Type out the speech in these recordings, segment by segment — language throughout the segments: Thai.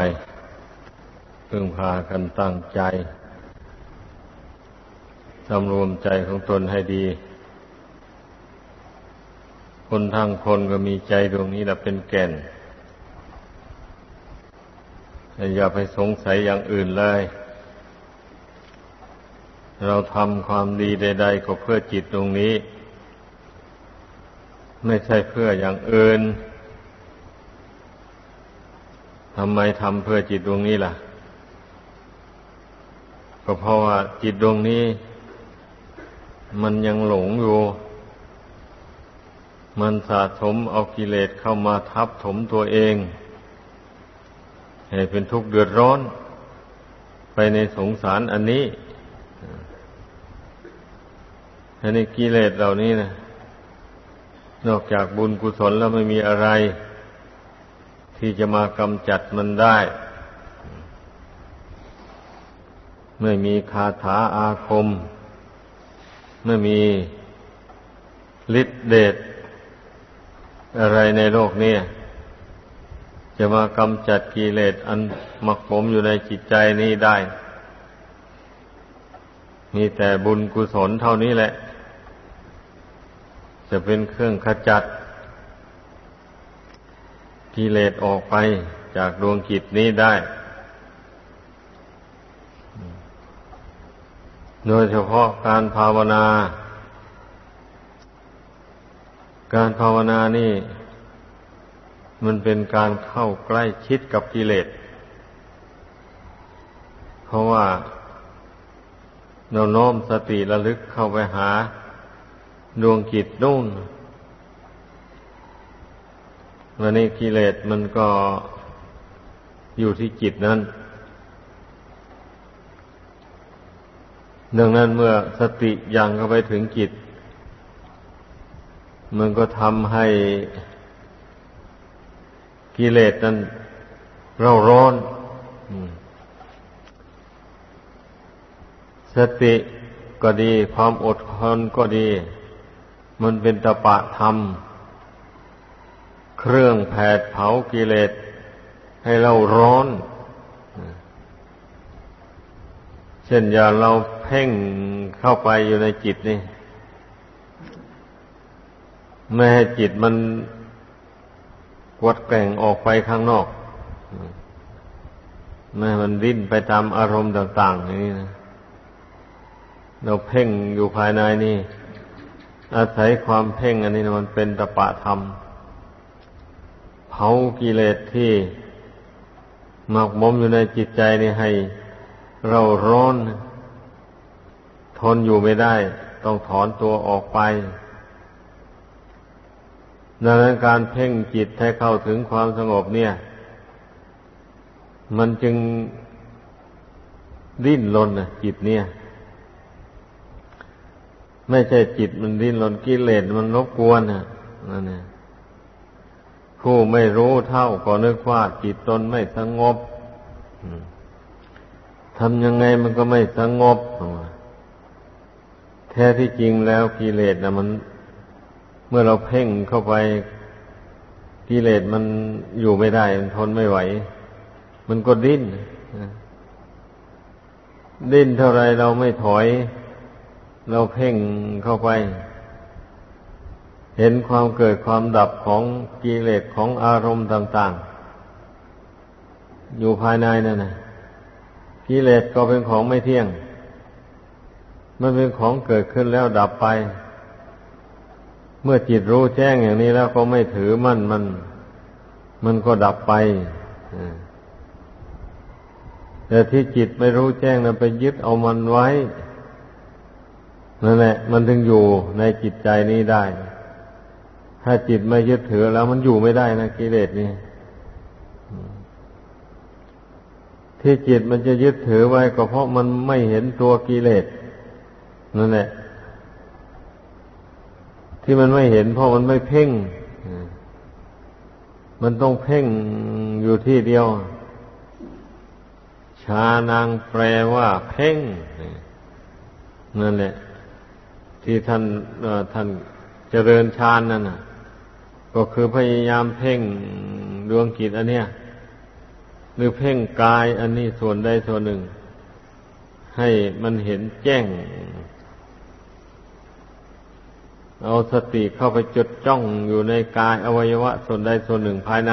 ไปพึ่งพากันตั้งใจสำรวมใจของตนให้ดี คนทั้งคนก็มีใจดวงนี้แหละเป็นแก่น อย่าไปสงสัยอย่างอื่นเลย เราทำความดีใด ๆ ก็เพื่อจิตตรงนี้ ไม่ใช่เพื่ออย่างอื่น ทำไมทำเพื่อจิตดวงนี้ล่ะ ก็เพราะว่าจิตดวงนี้ มันยังหลงอยู่ มันสะสมเอากิเลสเข้ามาทับถมตัวเอง ให้เป็นทุกข์เดือดร้อน ไปในสงสารอันนี้อันนี้กิเลสเหล่านี้นะนอกจากบุญกุศลแล้วไม่มีอะไร ที่จะมากำจัดมันได้ ไม่มีคาถาอาคม ไม่มีฤทธิเดชอะไรในโลกนี้จะมากำจัดกิเลสอันมักผมอยู่ในจิตใจนี้ได้ มีแต่บุญกุศลเท่านี้แหละ จะเป็นเครื่องขจัด กิเลสออกไปจากดวงจิตนี้ได้ โดยเฉพาะการภาวนา การภาวนานี่ มันเป็นการเข้าใกล้ชิดกับกิเลส เพราะว่าเราโน้มสติระลึกเข้าไปหา ดวงจิตนู่น วันนี้กิเลสมันก็อยู่ที่จิตนั้นดังนั้นเมื่อสติยังเข้าไปถึงจิต มันก็ทำให้กิเลสนั้นเร่าร้อนสติก็ดี ความอดทนก็ดี มันเป็นตปะธรรม เครื่องแผดเผากิเลสให้เราร้อน เช่นอย่าเราเพ่งเข้าไปอยู่ในจิตนี่ไม่ให้จิตมันกวดแก่งออกไปข้างนอกไม่ให้มันดิ้นไปตามอารมณ์ต่าง ๆ อย่างนี่นะเราเพ่งอยู่ภายในนี่ อาศัยความเพ่งอันนี้มันเป็นตปะธรรม ผากิเลสที่หมักมมอยู่ในจิตใจนี่ให้เราร้อน ทนอยู่ไม่ได้ ต้องถอนตัวออกไปดังนั้นการเพ่งจิตให้เข้าถึงความสงบเนี่ย มันจึงดิ้นรนนะจิตเนี่ย ไม่ใช่จิตมันดิ้นรนกิเลสมันรบกวนนะนั่นเนี่ย ผู้ไม่รู้เท่าก็นึกว่าจิตตนไม่สงบทำยังไงมันก็ไม่สงบ แท้ที่จริงแล้วกิเลสนะมัน เมื่อเราเพ่งเข้าไปกิเลสมันอยู่ไม่ได้ มันทนไม่ไหว มันก็ดิ้นดิ้นเท่าไรเราไม่ถอย เราเพ่งเข้าไป เห็นความเกิดความดับของกิเลสของอารมณ์ต่าง ๆ อยู่ภายในนั่นนะกิเลสก็เป็นของไม่เที่ยง มันเป็นของเกิดขึ้นแล้วดับไป เมื่อจิตรู้แจ้งอย่างนี้แล้วก็ไม่ถือมั่นมัน มันก็ดับไปแต่ที่จิตไม่รู้แจ้งนั้นไปยึดเอามันไว้นั่นแหละ มันถึงอยู่ในจิตใจนี้ได้ ถ้าจิตไม่ยึดถือแล้วมันอยู่ไม่ได้นะกิเลสนี่ที่จิตมันจะยึดถือไว้ก็เพราะมันไม่เห็นตัวกิเลสนั่นแหละ ที่มันไม่เห็นเพราะมันไม่เพ่งมันต้องเพ่งอยู่ที่เดียว ชานางแปลว่าเพ่งนั่นแหละ ที่ท่านท่าน เจริญฌานนั่นน่ะ ก็คือพยายามเพ่งดวงกิจอันเนี้ยหรือเพ่งกายอันนี้ส่วนใดส่วนหนึ่ง ให้มันเห็นแจ้ง เอาสติเข้าไปจดจ้องอยู่ในกายอวัยวะ ส่วนใดส่วนหนึ่งภายใน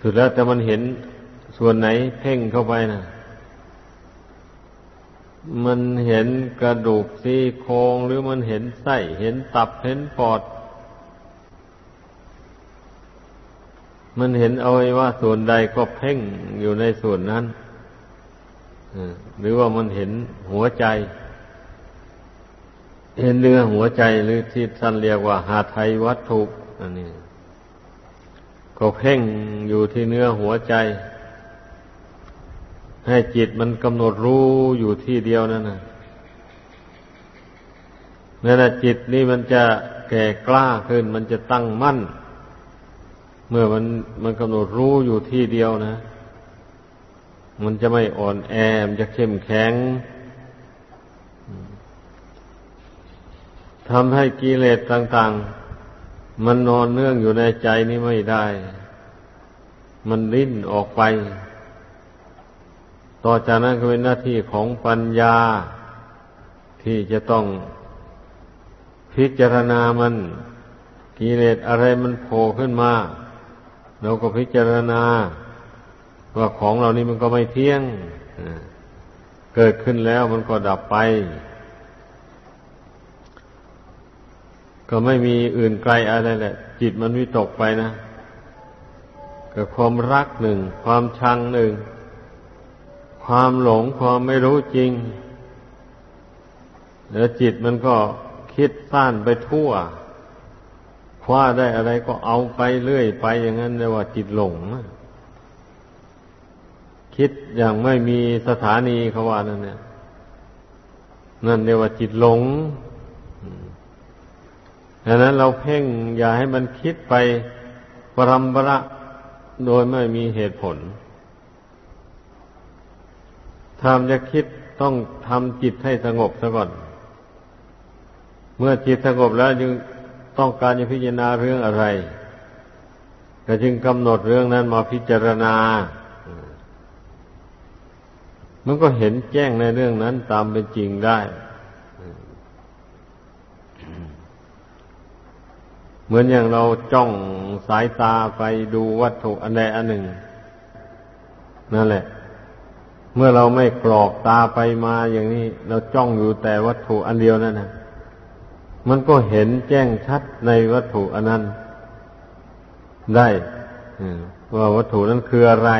สุดแล้วแต่มันเห็นส่วนไหนเพ่งเข้าไปนะ มันเห็นกระดูกซี่โครงหรือมันเห็นไส้เห็นตับเห็นปอด มันเห็นเอาไวัยวะส่วนใดก็เพ่งอยู่ในส่วนนั้นหรือว่ามันเห็นหัวใจ เห็นเนื้อหัวใจหรือที่ท่านเรียกว่าหาไทยวัตถุอันนี้ ก็เพ่งอยู่ที่เนื้อหัวใจ ให้จิตมันกำหนดรู้อยู่ที่เดียวนั่นนะนั่นแหละจิตนี่มันจะแก่กล้าขึ้น มันจะตั้งมั่น เมื่อมันมันกำหนดรู้อยู่ที่เดียวนะ มันจะไม่อ่อนแอมจะเข้มแข็งทำให้กิเลสต่าง ๆ มันนอนเนื่องอยู่ในใจนี้ไม่ได้ มันลิ้นออกไป ต่อจากนั้นก็เป็นหน้าที่ของปัญญา ที่จะต้องพิจารณามันกิเลสอะไรมันโผล่ขึ้นมา เราก็พิจารณา ว่าของเหล่านี้มันก็ไม่เที่ยง เกิดขึ้นแล้วมันก็ดับไป ก็ไม่มีอื่นไกลอะไรแหละ จิตมันวิตกไปนะก็ความรักหนึ่ง ความชังหนึ่ง ความหลงความไม่รู้จริง แล้วจิตมันก็คิดซ่านไปทั่ว คว้าได้อะไรก็เอาไปเรื่อยไปอย่างนั้นเรียกว่าจิตหลง คิดอย่างไม่มีสถานีเขาว่านั่นเนี่ย นั่นเรียกว่าจิตหลงดังนั้นเราเพ่งอย่าให้มันคิดไปปรำประโดยไม่มีเหตุผล ทำจะคิดต้องทำจิตให้สงบซะก่อน เมื่อจิตสงบแล้วจึงต้องการจะพิจารณาเรื่องอะไร ก็จึงกำหนดเรื่องนั้นมาพิจารณา มันก็เห็นแจ้งในเรื่องนั้นตามเป็นจริงได้ เหมือนอย่างเราจ้องสายตาไปดูวัตถุอันใดอันหนึ่ง นั่นแหละ เมื่อเราไม่กรอกตาไปมาอย่างนี้ เราจ้องอยู่แต่วัตถุอันเดียวนั่นนะมันก็เห็นแจ้งชัดในวัตถุอันนั้น ได้ว่าวัตถุนั้นคืออะไร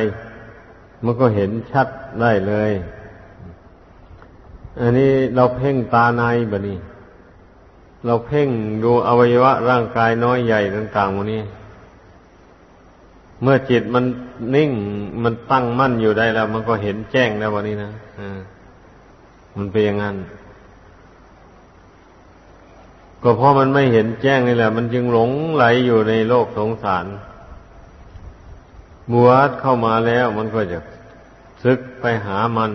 มันก็เห็นชัดได้เลย อันนี้เราเพ่งตาในแบบนี้ เราเพ่งดูอวัยวะร่างกายน้อยใหญ่ต่างๆวันนี้ เมื่อจิตมัน นิ่งมันตั้งมั่นอยู่ได้แล้ว มันก็เห็นแจ้งแล้ววันนี้นะมันเป็นอย่างนั้นก็เพราะมันไม่เห็นแจ้งนี่แหละ มันจึงหลงไหลอยู่ในโลกสงสารบวชเข้ามาแล้วมันก็จะซึกไปหามัน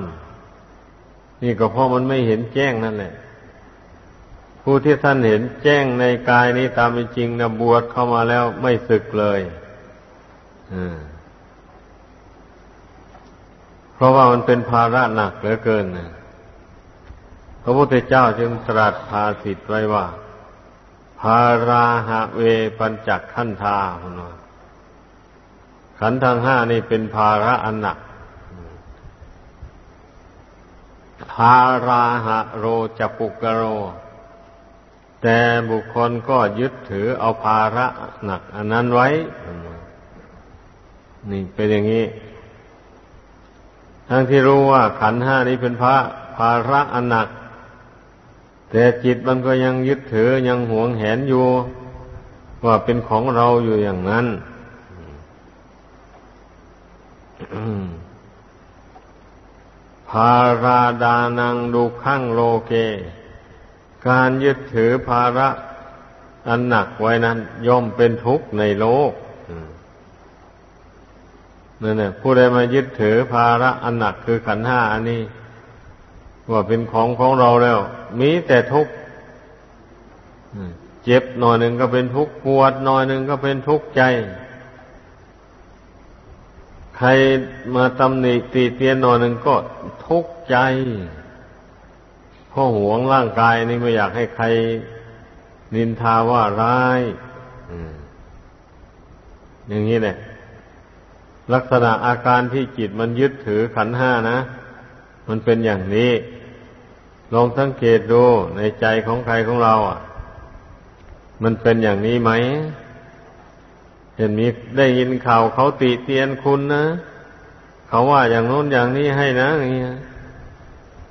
นี่ก็เพราะมันไม่เห็นแจ้งนั่นแหละ ผู้ที่ท่านเห็นแจ้งในกายนี้ตามเป็นจริงนะบวชเข้ามาแล้วไม่ศึกเลย เพราะว่ามันเป็นภาระหนักเหลือเกินนะพระพุทธเจ้าจึงตรัสภาสิทธ์ไว้ว่า ภาราหะเวปัญจขันธาขันธ์ทั้งห้านี่เป็นภาระอันหนัก ภาราหะโรจปุกโร แต่บุคคลก็ยึดถือเอาภาระหนัก อันนั้นไว้ นี่เป็นอย่างนี้ ทั้งที่รู้ว่าขันห้านี้เป็นพระภาระอันหนัก แต่จิตมันก็ยังยึดถือยังหวงแหนอยู่ ว่าเป็นของเราอยู่อย่างนั้นภาราดานังดูข้างโลเก การยึดถือภาระอันหนักไว้นั้น ย่อมเป็นทุกข์ในโลก นั่นแหละผู้ใดมายึดถือภาระอันหนักคือขันห้าอันนี้ ว่าเป็นของของเราแล้ว มีแต่ทุกข์เจ็บหน่อยหนึ่งก็เป็นทุกข์ปวดหน่อยหนึ่งก็เป็นทุกข์ใจ ใครมาตำหนิตีเตียนหน่อยหนึ่งก็ทุกข์ใจพราะหวงร่างกายนี่ไม่อยากให้ใครนินทาว่าร้ายอย่างนี้แหละ ลักษณะอาการที่จิตมันยึดถือขันห้านะ มันเป็นอย่างนี้ ลองสังเกตดูในใจของใครของเรา อะ มันเป็นอย่างนี้ไหม เห็นมีได้ยินข่าวเขาติเตียนคุณนะ เขาว่าอย่างโน้นอย่างนี้ให้นะอย่างนี้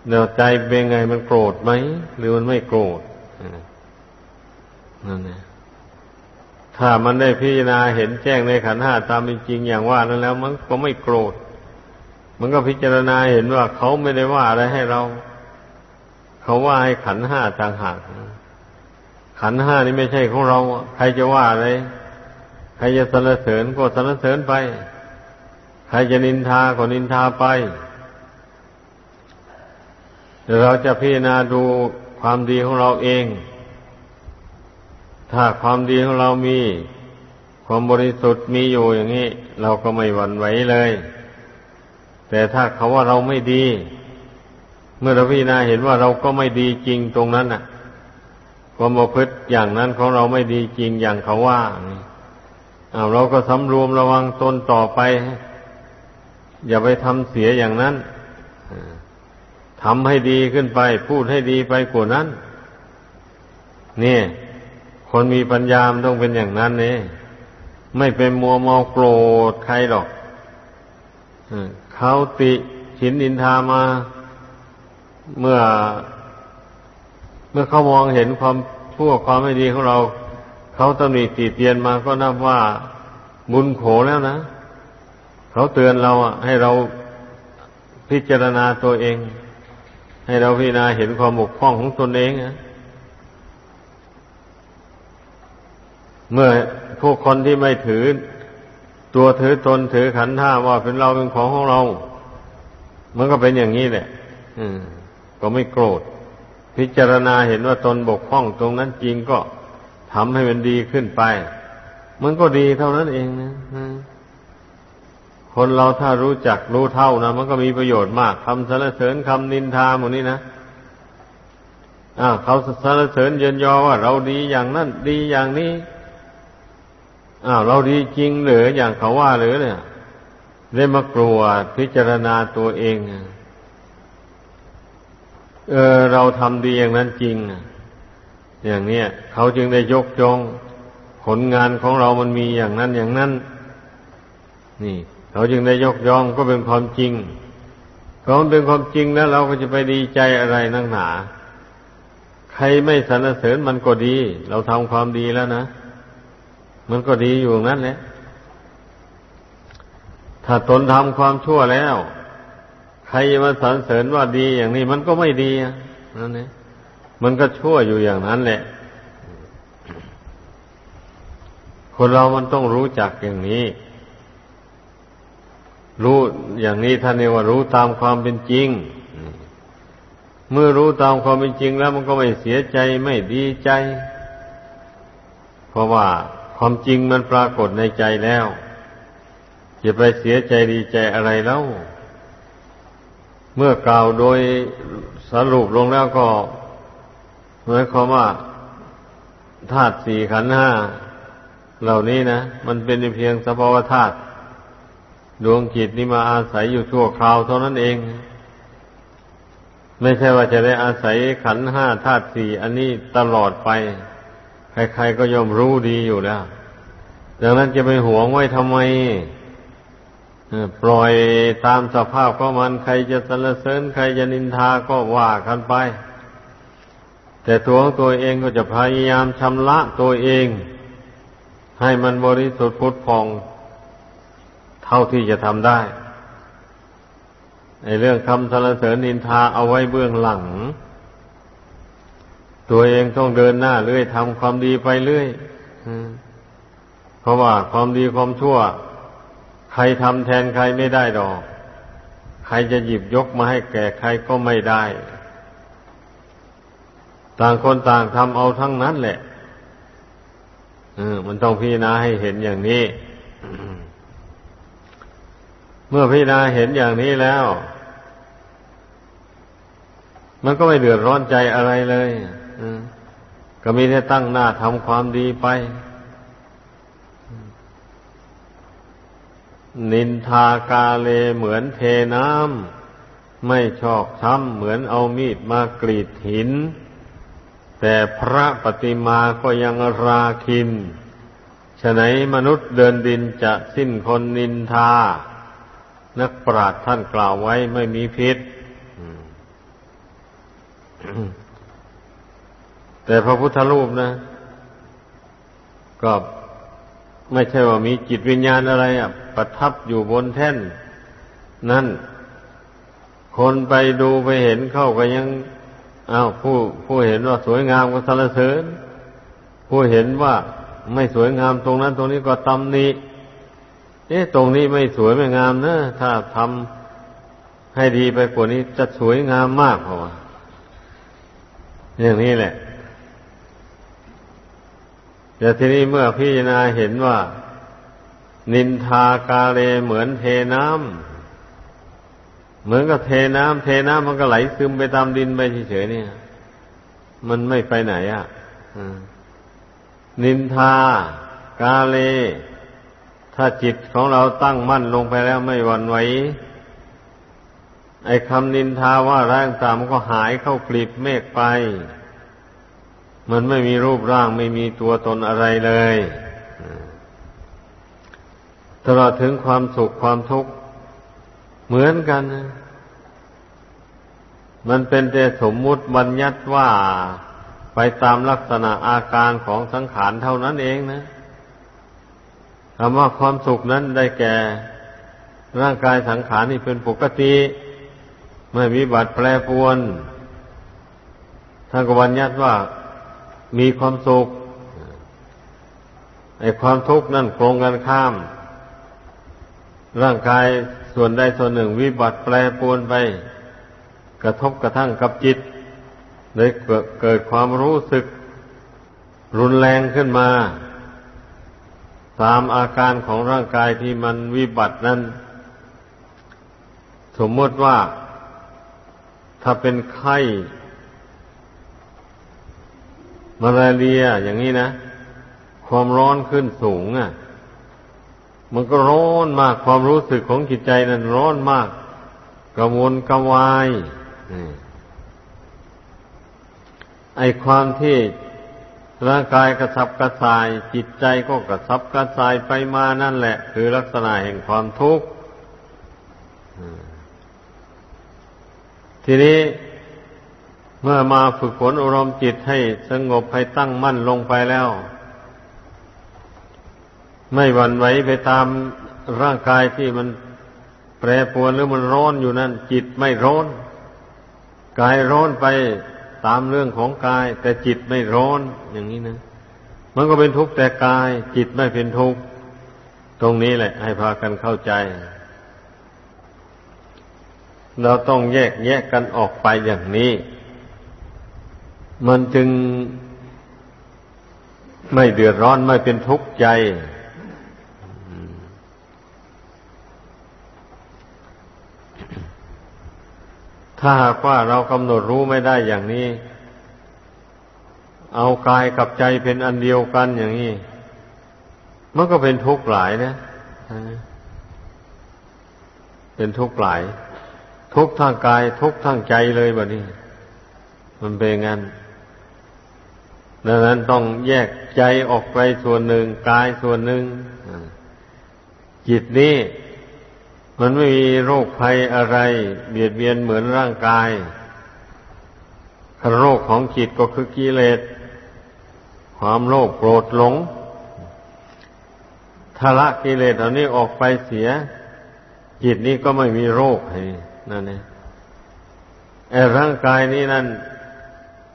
เดี๋ยวใจเป็นไงมันโกรธไหม หรือมันไม่โกรธนั่นเอง ถ้ามันได้พิจารณาเห็นแจ้งในขันห้าตามเป็นจริงอย่างว่านั้นแล้ว มันก็ไม่โกรธ มันก็พิจารณาเห็นว่าเขาไม่ได้ว่าอะไรให้เรา เขาว่าให้ขันห้าต่างหากขันห้านี่ไม่ใช่ของเรา ใครจะว่าอะไรใครจะสรรเสริญก็สรรเสริญไป ใครจะนินทาก็นินทาไปเราจะพิจารณาดูความดีของเราเอง ถ้าความดีของเรามี ความบริสุทธิ์มีอยู่อย่างนี้ เราก็ไม่หวั่นไหวเลย แต่ถ้าเขาว่าเราไม่ดี เมื่อเราพิจารณาเห็นว่าเราก็ไม่ดีจริงตรงนั้นน่ะ ความประพฤติอย่างนั้นของเราไม่ดีจริงอย่างเขาว่าเอาเราก็สำรวมระวังตนต่อไป อย่าไปทำเสียอย่างนั้นทำให้ดีขึ้นไป พูดให้ดีไปกว่านั้น นี่ คนมีปัญญามต้องเป็นอย่างนั้นนี่ไม่เป็นมัวเมาโกรธใครหรอกเขาติฉินอินทามา เมื่อ เมื่อเขามองเห็นความพวกความไม่ดีของเรา เขาตำหนิตีเตียนมาก็นับว่าบุญโขแล้วนะ เขาเตือนเราให้เราพิจารณาตัวเอง ให้เราพิจารณาเห็นความบกพร่องของตนเองนะ เมื่อผู้คนที่ไม่ถือ ตัวถือตนถือขันธ์ห้าว่าเป็นเราเป็นของของเรา มันก็เป็นอย่างนี้แหละอืมก็ไม่โกรธ พิจารณาเห็นว่าตนบกพร่องตรงนั้นจริงก็ทำให้มันดีขึ้นไป มันก็ดีเท่านั้นเองนะคนเราถ้ารู้จักรู้เท่านะมันก็มีประโยชน์มากคำสรรเสริญคำนินทาหมดนี้นะอ่าเขาสรรเสริญเยินยอว่าเราดีอย่างนั้น ดีอย่างนี้ อ้าวเราดีจริงหรืออย่างเขาว่าหรือเนี่ยได้มากลัวพิจารณาตัวเอง เออเราทำดีอย่างนั้นจริง อย่างเนี้ยเขาจึงได้ยกจองผลงานของเรามันมีอย่างนั้นอย่างนั้น นี่ เขาจึงได้ยกย่องก็เป็นความจริงเขาเป็นความจริงแล้วเราก็จะไปดีใจอะไรนั่งหนา ใครไม่สรรเสริญมันก็ดี เราทำความดีแล้วนะ มันก็ดีอยู่งั้นแหละ ถ้าตนทำความชั่วแล้ว ใครมาสรรเสริญว่าดีอย่างนี้มันก็ไม่ดีนั่นเองมันก็ชั่วอยู่อย่างนั้นแหละ คนเรามันต้องรู้จักอย่างนี้ รู้อย่างนี้ท่านเรียกว่ารู้ตามความเป็นจริง เมื่อรู้ตามความเป็นจริงแล้วมันก็ไม่เสียใจไม่ดีใจ เพราะว่า ความจริงมันปรากฏในใจแล้วจะไปเสียใจดีใจอะไรแล้ว เมื่อกล่าวโดยสรุปลงแล้วก็หมายความว่าธาตุสี่ขันห้าเหล่านี้นะมันเป็นเพียงสภาวธาตุดวงจิตนี่มาอาศัยอยู่ชั่วคราวเท่านั้นเอง ไม่ใช่ว่าจะได้อาศัยขันห้าธาตุสี่อันนี้ตลอดไป ใครๆก็ย่อมรู้ดีอยู่แล้ว ดังนั้นจะไปหวงไว้ทำไมปล่อยตามสภาพของมันใครจะสรรเสริญใครจะนินทาก็ว่ากันไป แต่ตัวของตัวเองก็จะพยายามชำระตัวเอง ให้มันบริสุทธิ์พุทธพอง เท่าที่จะทำได้ในเรื่องคำสรรเสริญนินทาเอาไว้เบื้องหลัง ตัวเองต้องเดินหน้าเรื่อยทำความดีไปเรื่อยเพราะว่าความดีความชั่ว ใครทำแทนใครไม่ได้ดอก ใครจะหยิบยกมาให้แก่ใครก็ไม่ได้ ต่างคนต่างทำเอาทั้งนั้นแหละมันต้องพิจารณาให้เห็นอย่างนี้ เมื่อพิจารณาเห็นอย่างนี้แล้ว มันก็ไม่เดือดร้อนใจอะไรเลย ก็มีแต่ตั้งหน้าทำความดีไป นินทากาเลเหมือนเทน้ำไม่ชอกช้ำเหมือนเอามีดมากรีดหิน แต่พระปฏิมาก็ยังราคินฉะไหนมนุษย์เดินดินจะสิ้นคนนินทา นักปราชญ์ท่านกล่าวไว้ไม่มีพิษ แต่พระพุทธรูปนะ ก็ไม่ใช่ว่ามีจิตวิญญาณอะไรอะประทับอยู่บนแท่น นั่น คนไปดูไปเห็นเข้าก็ยังอ้าวผู้ผู้เห็นว่าสวยงามก็สรรเสริญ ผู้เห็นว่าไม่สวยงามตรงนั้น ตรงนี้ก็ตำหนิเอ๊ะตรงนี้ไม่สวยไม่งามนะถ้าทำให้ดีไปกว่านี้จะสวยงามมากเพราะว่าอย่างนี้แหละ แต่ทีนี้เมื่อพิจารณาเห็นว่า นินทากาเลเหมือนเทน้ำเหมือนกับเทน้ำเทน้ำมันก็ไหลซึมไปตามดินไปเฉยๆเนี่ย มันไม่ไปไหนอะนินทากาเล ถ้าจิตของเราตั้งมั่นลงไปแล้วไม่หวั่นไหวไอ้คำนินทาว่าร่างตามก็หายเข้ากลีบเมฆไป มันไม่มีรูปร่างไม่มีตัวตนอะไรเลยตลอดถึงความสุขความทุกข์เหมือนกัน มันเป็นแต่สมมุติบัญญัติว่าไปตามลักษณะอาการของสังขารเท่านั้นเองนะคำว่าความสุขนั้นได้แก่ ร่างกายสังขารนี่เป็นปกติ ไม่มีบัตรแปรปวนท่านก็บัญญัติว่า มีความสุขไอ้ความทุกข์นั่นโครงกันข้าม ร่างกายส่วนใดส่วนหนึ่งวิบัติแปรปวนไป กระทบกระทั่งกับจิตเลยเกิดความรู้สึก รุนแรงขึ้นมาตามอาการของร่างกายที่มันวิบัตินั้น สมมติว่า ถ้าเป็นไข้ มาลาเรียอย่างนี้นะ ความร้อนขึ้นสูงอะ มันก็ร้อนมากความรู้สึกของจิตใจนั้นร้อนมากกระวนกระวายไอความที่ร่างกายกระสับกระส่าย จิตใจก็กระสับกระส่ายไปมานั่นแหละ คือลักษณะแห่งความทุกข์ทีนี้ เมื่อมาฝึกฝนอารมณ์จิตให้สงบให้ตั้งมั่นลงไปแล้ว ไม่หวั่นไหวไปตามร่างกายที่มันแปรปรวนหรือมันร้อนอยู่นั่น จิตไม่ร้อนกายร้อนไปตามเรื่องของกาย แต่จิตไม่ร้อนอย่างนี้นะมันก็เป็นทุกข์แต่กาย จิตไม่เป็นทุกข์ตรงนี้แหละ ให้พากันเข้าใจ เราต้องแยกแยกกันออกไปอย่างนี้ มันจึงไม่เดือดร้อนไม่เป็นทุกข์ใจ ถ้าหากว่าเรากำหนดรู้ไม่ได้อย่างนี้ เอากายกับใจเป็นอันเดียวกันอย่างนี้ มันก็เป็นทุกข์หลายนะเป็นทุกข์หลาย ทุกข์ทางกาย ทุกข์ทางใจเลยแบบนี้ มันเป็นงั้น ดังนั้นต้องแยกใจออกไปส่วนหนึ่งกายส่วนหนึ่งจิตนี้ มันไม่มีโรคภัยอะไร เบียดเบียนเหมือนร่างกายโรคของจิตก็คือกิเลสความโลภโกรธหลงทละกิเลสอันนี้ออกไปเสีย จิตนี้ก็ไม่มีโรคนั่นเองไอ้ร่างกายนี้นั่น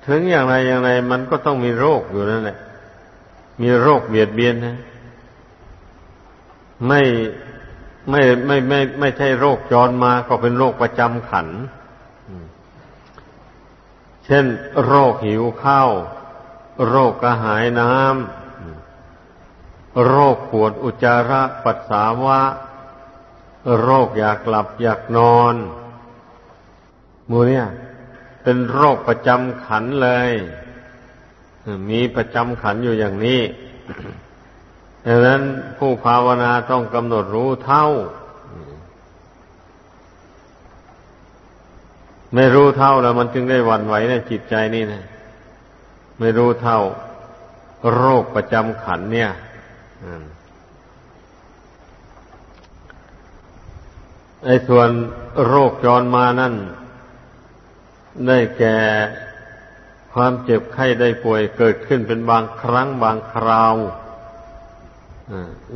ถึงอย่างไรอย่างไรมันก็ต้องมีโรคอยู่นั่นแหละ มีโรคเบียดเบียนนะไม่ไม่ไม่ไม่ไม่ใช่โรคจรมา ก็เป็นโรคประจำขัน เช่น โรคหิวข้าว โรคกระหายน้ำ โรคปวดอุจจาระปัสสาวะ โรคอยากหลับอยากนอนมูเนี่ย เป็นโรคประจำขันเลย มีประจำขันอยู่อย่างนี้ดังนั้นผู้ภาวนาต้องกำหนดรู้เท่า ไม่รู้เท่าแล้วมันจึงได้วันไหวในจิตใจนี่นะ ไม่รู้เท่า โรคประจำขันเนี่ยไอ้ส่วนโรคจรมานั่น ได้แก่ความเจ็บไข้ได้ป่วยเกิดขึ้นเป็นบางครั้งบางคราว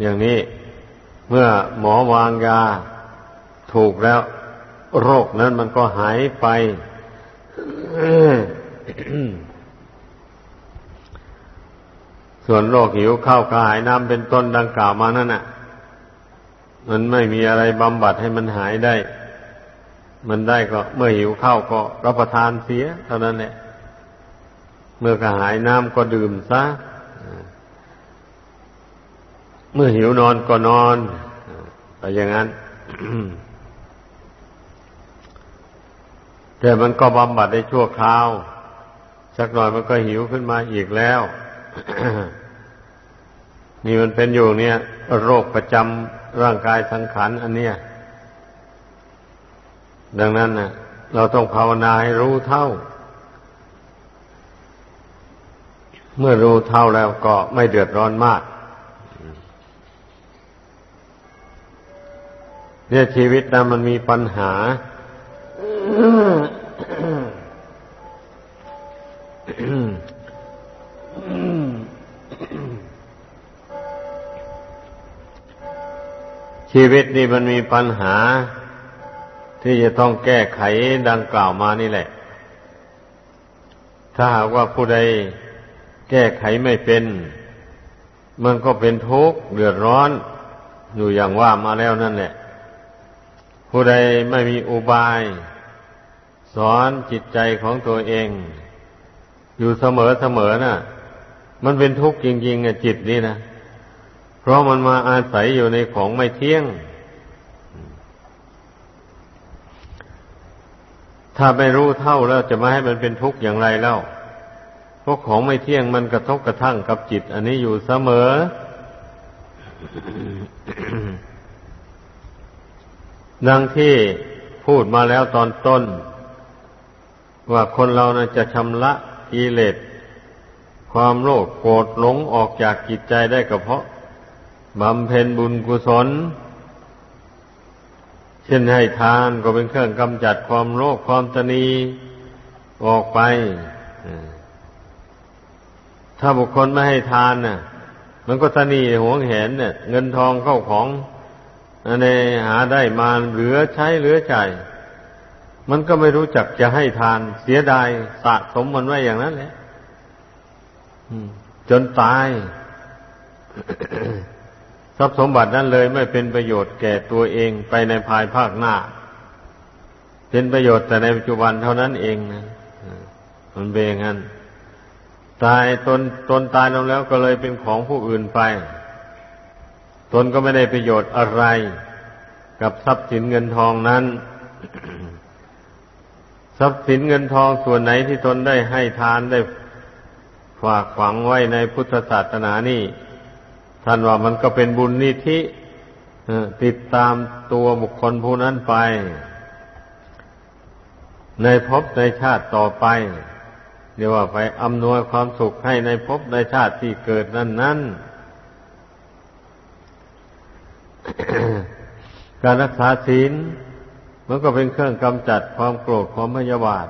อย่างนี้เมื่อหมอวางยาถูกแล้ว โรคนั้นมันก็หายไป ส่วนโรคหิวข้าวกระหายน้ำเป็นต้นดังกล่าวมานั่นน่ะ มันไม่มีอะไรบำบัดให้มันหายได้ มันได้ก็เมื่อหิวข้าวก็รับประทานเสีย เท่านั้นแหละ เมื่อกระหายน้ำก็ดื่มซะ เมื่อหิวนอนก็นอนไปอย่างนั้น แต่มันก็บำบัดได้ชั่วคราว สักหน่อยมันก็หิวขึ้นมาอีกแล้ว นี่มันเป็นอยู่เนี่ย โรคประจำร่างกายสังขารอันเนี้ย ดังนั้นนะเราต้องภาวนาให้รู้เท่า เมื่อรู้เท่าแล้วก็ไม่เดือดร้อนมาก เนี่ยชีวิตนะมันมีปัญหา ชีวิตนี่มันมีปัญหา ที่จะต้องแก้ไขดังกล่าวมานี่แหละ ถ้าหากว่าผู้ใดแก้ไขไม่เป็น มันก็เป็นทุกข์เดือดร้อน อยู่อย่างว่ามาแล้วนั่นแหละ ผู้ใดไม่มีอุบาย สอนจิตใจของตัวเอง อยู่เสมอเสมอนะ่ะ มันเป็นทุกข์จริงๆอะจิตนี่นะ เพราะมันมาอาศัยอยู่ในของไม่เที่ยง ถ้าไม่รู้เท่าแล้วจะมาให้มันเป็นทุกข์อย่างไรแล้วพวกของไม่เที่ยงมันกระทบกระทั่งกับจิต อันนี้อยู่เสมอ ดังที่พูดมาแล้วตอนต้น ว่าคนเรานะจะชำระกิเลสความโลภโกรธหลงออกจากจิตใจได้ก็เพราะบำเพ็ญบุญกุศล เช่นให้ทานก็เป็นเครื่องกำจัดความโลภความตนีออกไป ถ้าบุคคลไม่ให้ทานน่ะ มันก็ตนีหวงเห็นเนี่ยเงินทองเข้าของอันนี้หาได้มาเหลือใช้เหลือใจมันก็ไม่รู้จักจะให้ทานเสียดายสะสมมันไว้อย่างนั้นแหละจนตาย ทรัพย์สมบัตินั้นเลยไม่เป็นประโยชน์แก่ตัวเองไปในภายภาคหน้า เป็นประโยชน์แต่ในปัจจุบันเท่านั้นเองนะมันเป็นอย่างนั้นตายตนตนตายลงแล้วก็เลยเป็นของผู้อื่นไป ตนก็ไม่ได้ประโยชน์อะไร กับทรัพย์สินเงินทองนั้น ทรัพย์สินเงินทองส่วนไหนที่ตนได้ให้ทานได้ฝากฝังไว้ในพุทธศาสนานี่ ท่านว่ามันก็เป็นบุญนิธิติดตามตัวบุคคลผู้นั้นไป ในภพในชาติต่อไป เรียกว่าไปอำนวยความสุขให้ในภพในชาติที่เกิดนั้นนั้นการรักษาศีลมันก็เป็นเครื่องกำจัดความโกรธความพยาบาท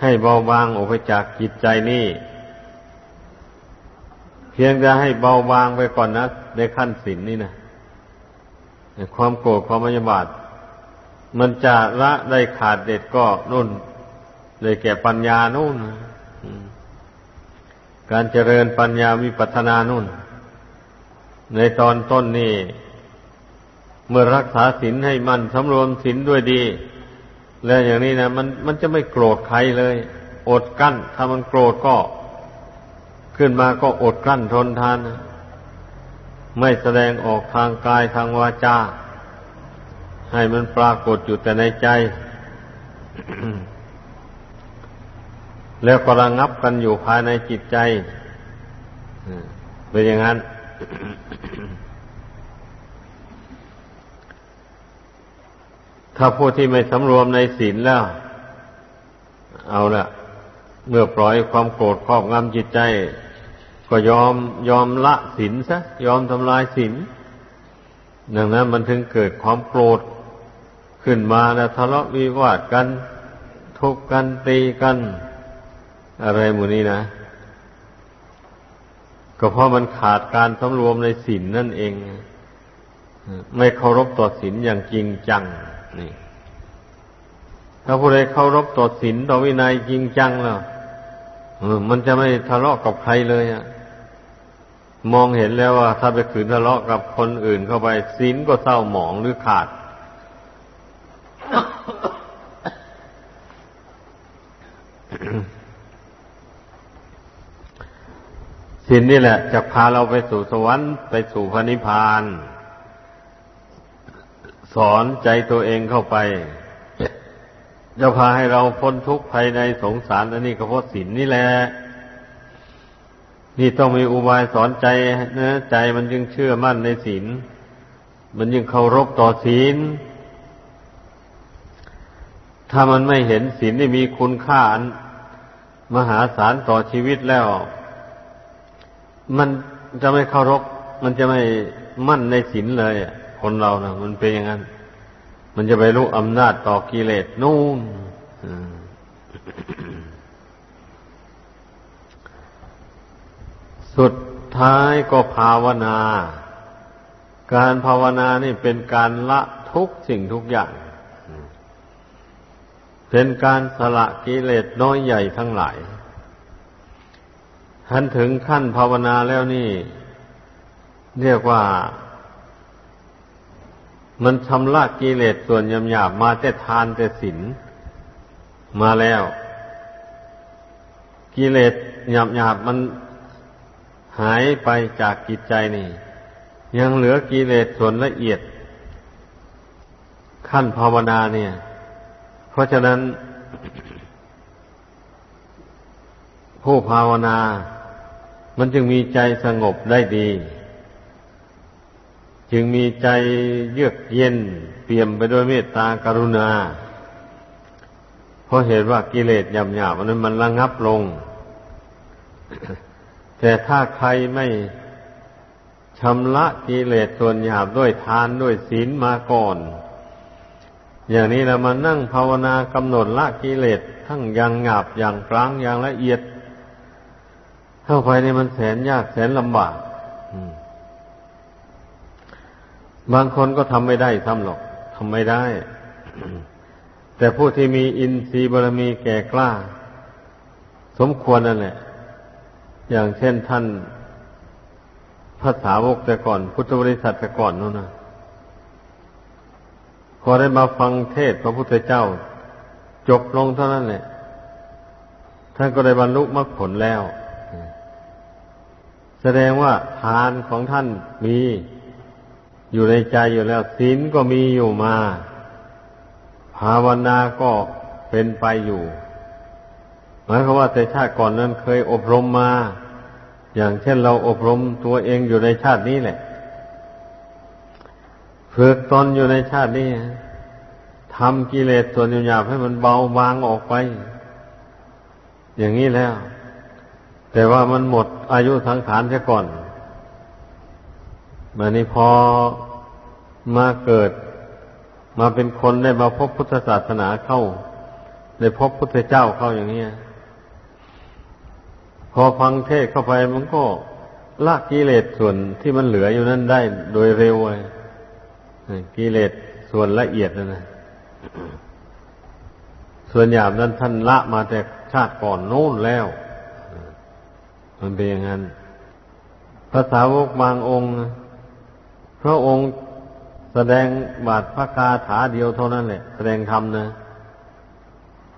ให้เบาบางออกไปจากจิตใจนี่ เพียงจะให้เบาบางไปก่อนนะในขั้นศีลนนี่นะความโกรธความพยาบาท มันจะละได้ขาดเด็ดก็นุ่นเลยแก่ปัญญานู่นการเจริญปัญญาวิปัฒนานู่น ในตอนต้นนี่เมื่อรักษาศีลให้มันสำรวมศีลด้วยดี แล้วอย่างนี้นะมันมันจะไม่โกรธใครเลย อดกั้น ถ้ามันโกรธก็ ขึ้นมาก็อดกลั้นทนทาน ไม่แสดงออกทางกายทางวาจา ให้มันปรากฏอยู่แต่ในใจ แล้วก็ระงับกันอยู่ภายในจิตใจเป็นอย่างนั้น ถ้าผู้ที่ไม่สำรวมในศีลแล้ว เอาละเมื่อปล่อยความโกรธครอบงำจิตใจ ก็ยอมยอมละศีลซะยอมทำลายศีลดังนั้นมันถึงเกิดความโกรธขึ้นมาแล้วทะเลาะวิวาทกันทุบกันตีกัน อะไรหมู่นี้นะ ก็เพราะมันขาดการสำรวมในศีลนนั่นเอง ไม่เคารพต่อศีลอย่างจริงจังนี่ ถ้าผู้ใดเคารพต่อศีลต่อวินัยจริงจังแล้วมันจะไม่ทะเลาะกับใครเลยอะ มองเห็นแล้วว่า ถ้าไปขืนทะเลาะกับคนอื่นเข้าไปศีลก็เศร้าหมองหรือขาด ศีลนี่แหละ จะพาเราไปสู่สวรรค์ไปสู่พระนิพพาน สอนใจตัวเองเข้าไป จะพาให้เราพ้นทุกข์ภายในสงสารอันนี้ก็เพราะศีลนนี่แหละ นี่ต้องมีอุบายสอนใจนะใจมันจึงเชื่อมั่นในศีลมันจึงเคารพต่อศีล ถ้ามันไม่เห็นศีลที่มีคุณค่ามหาศาลต่อชีวิตแล้ว มันจะไม่เคารพมันจะไม่มั่นในศีลเลยคนเรานะมันเป็นอย่างนั้น มันจะไปรู้อำนาจต่อกิเลสนู่น สุดท้ายก็ภาวนา การภาวนานี่เป็นการละทุกสิ่งทุกอย่าง เป็นการสละกิเลสน้อยใหญ่ทั้งหลายทันถึงขั้นภาวนาแล้วนี่ เรียกว่า มันชำระกิเลสส่วนยำหยาบมาแต่ทานแต่ศีลมาแล้ว กิเลสหยาบหยาบมัน หายไปจากจิตใจนี่ ยังเหลือกิเลสส่วนละเอียด ขั้นภาวนาเนี่ย เพราะฉะนั้น ผู้ภาวนา มันจึงมีใจสงบได้ดี จึงมีใจเยือกเย็นเปี่ยมไปด้วยเมตตากรุณา เพราะเหตุว่ากิเลสหยาบๆนั้นมันระงับลง แต่ถ้าใครไม่ชำระกิเลสส่วนหยาบด้วยทานด้วยศีลมาก่อน อย่างนี้เรามานั่งภาวนากำหนดละกิเลสทั้งอย่างหยาบอย่างกลางอย่างละเอียด เข้าไปในมันแสนยากแสนลำบากบางคนก็ทำไม่ได้ทำหรอกทำไม่ได้ แต่ผู้ที่มีอินทรีย์บารมีแก่กล้า สมควรนั่นแหละ อย่างเช่นท่านภาษาวกแต่ก่อน พุทธบริษัทแต่ก่อนนู่นนะพอได้มาฟังเทศพระพุทธเจ้า จบลงเท่านั้นแหละท่านก็ได้บรรลุมรรคผลแล้ว แสดงว่าทานของท่านมีอยู่ในใจอยู่แล้วศีลก็มีอยู่มา ภาวนาก็เป็นไปอยู่ หมายความว่าแต่ชาติก่อนนั้นเคยอบรมมา อย่างเช่นเราอบรมตัวเองอยู่ในชาตินี้แหละฝึกตนอยู่ในชาตินี้ทำกิเลสส่วนหยาบให้มันเบาบางออกไป อย่างนี้แล้ว แต่ว่ามันหมดอายุสังขารเสียก่อนมานี้พอมาเกิด มาเป็นคนได้มาพบพุทธศาสนาเข้า ได้พบพุทธเจ้าเข้าอย่างนี้ พอฟังเทศเข้าไปมันก็ละกิเลสส่วนที่มันเหลืออยู่นั้นได้โดยเร็วเลยกิเลสส่วนละเอียดนะนะส่วนหยาบนั้นท่านละมาแต่ชาติก่อนโน้นแล้ว มันเป็นอย่างนั้นภาษาวกบางองค์ พระองค์แสดงบาทพระคาถาเดียวเท่านั้นแหละ แสดงธรรมนะ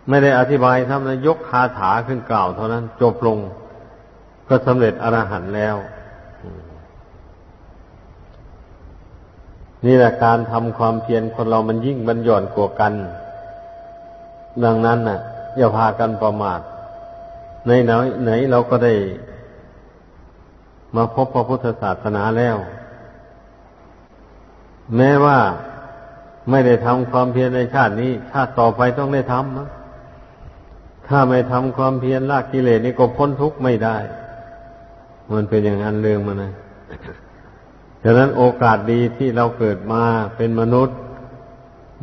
ไม่ได้อธิบายธรรมนะยกคาถาขึ้นกล่าวเท่านั้น จบลง ก็สำเร็จอรหันต์แล้ว นี่แหละการทำความเพียรคนเรามันยิ่งบันหย่อนกว่ากัน ดังนั้นน่ะ อย่าพากันประมาทในไหนไหนเราก็ได้ มาพบพระพุทธศาสนาแล้ว แม้ว่าไม่ได้ทำความเพียรในชาตินี้ ชาติต่อไปต้องได้ทำถ้าไม่ทำความเพียรลากกิเลสนี่ก็พ้นทุกข์ไม่ได้ มันเป็นอย่างนั้นเรื่องมันนะฉะนั้นโอกาสดีที่เราเกิดมาเป็นมนุษย์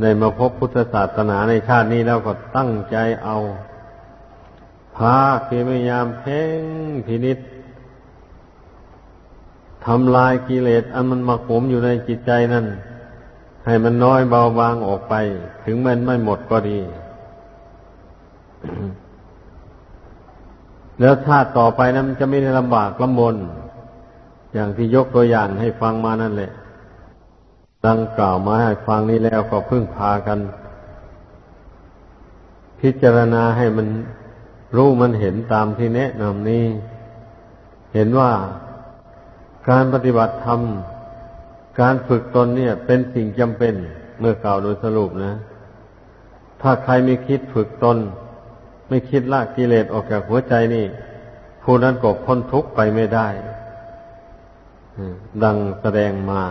ในมาพบพุทธศาสนาในชาตินี้แล้วก็ตั้งใจเอาพาพยายามเพ่งพินิษทำลายกิเลสอันมันมาขมอยู่ในจิตใจนั่น ให้มันน้อยเบาบางออกไป ถึงมันไม่หมดก็ดี แล้วชาติต่อไปนั้นมันจะไม่ได้ลำบากลำบน อย่างที่ยกตัวอย่างให้ฟังมานั่นแหละ ดังกล่าวมาให้ฟังนี้แล้วก็พึ่งพากัน พิจารณาให้มันรู้มันเห็นตามที่แนะนำนี้ เห็นว่าการปฏิบัติธรรม การฝึกตนเนี่ย เป็นสิ่งจำเป็นเมื่อกล่าวโดยสรุปนะ ถ้าใครไม่คิดฝึกตน ไม่คิดละกิเลสออกจากหัวใจนี่ผู้นั้นก็พ้นทุกข์ไปไม่ได้ ดังแสดงมา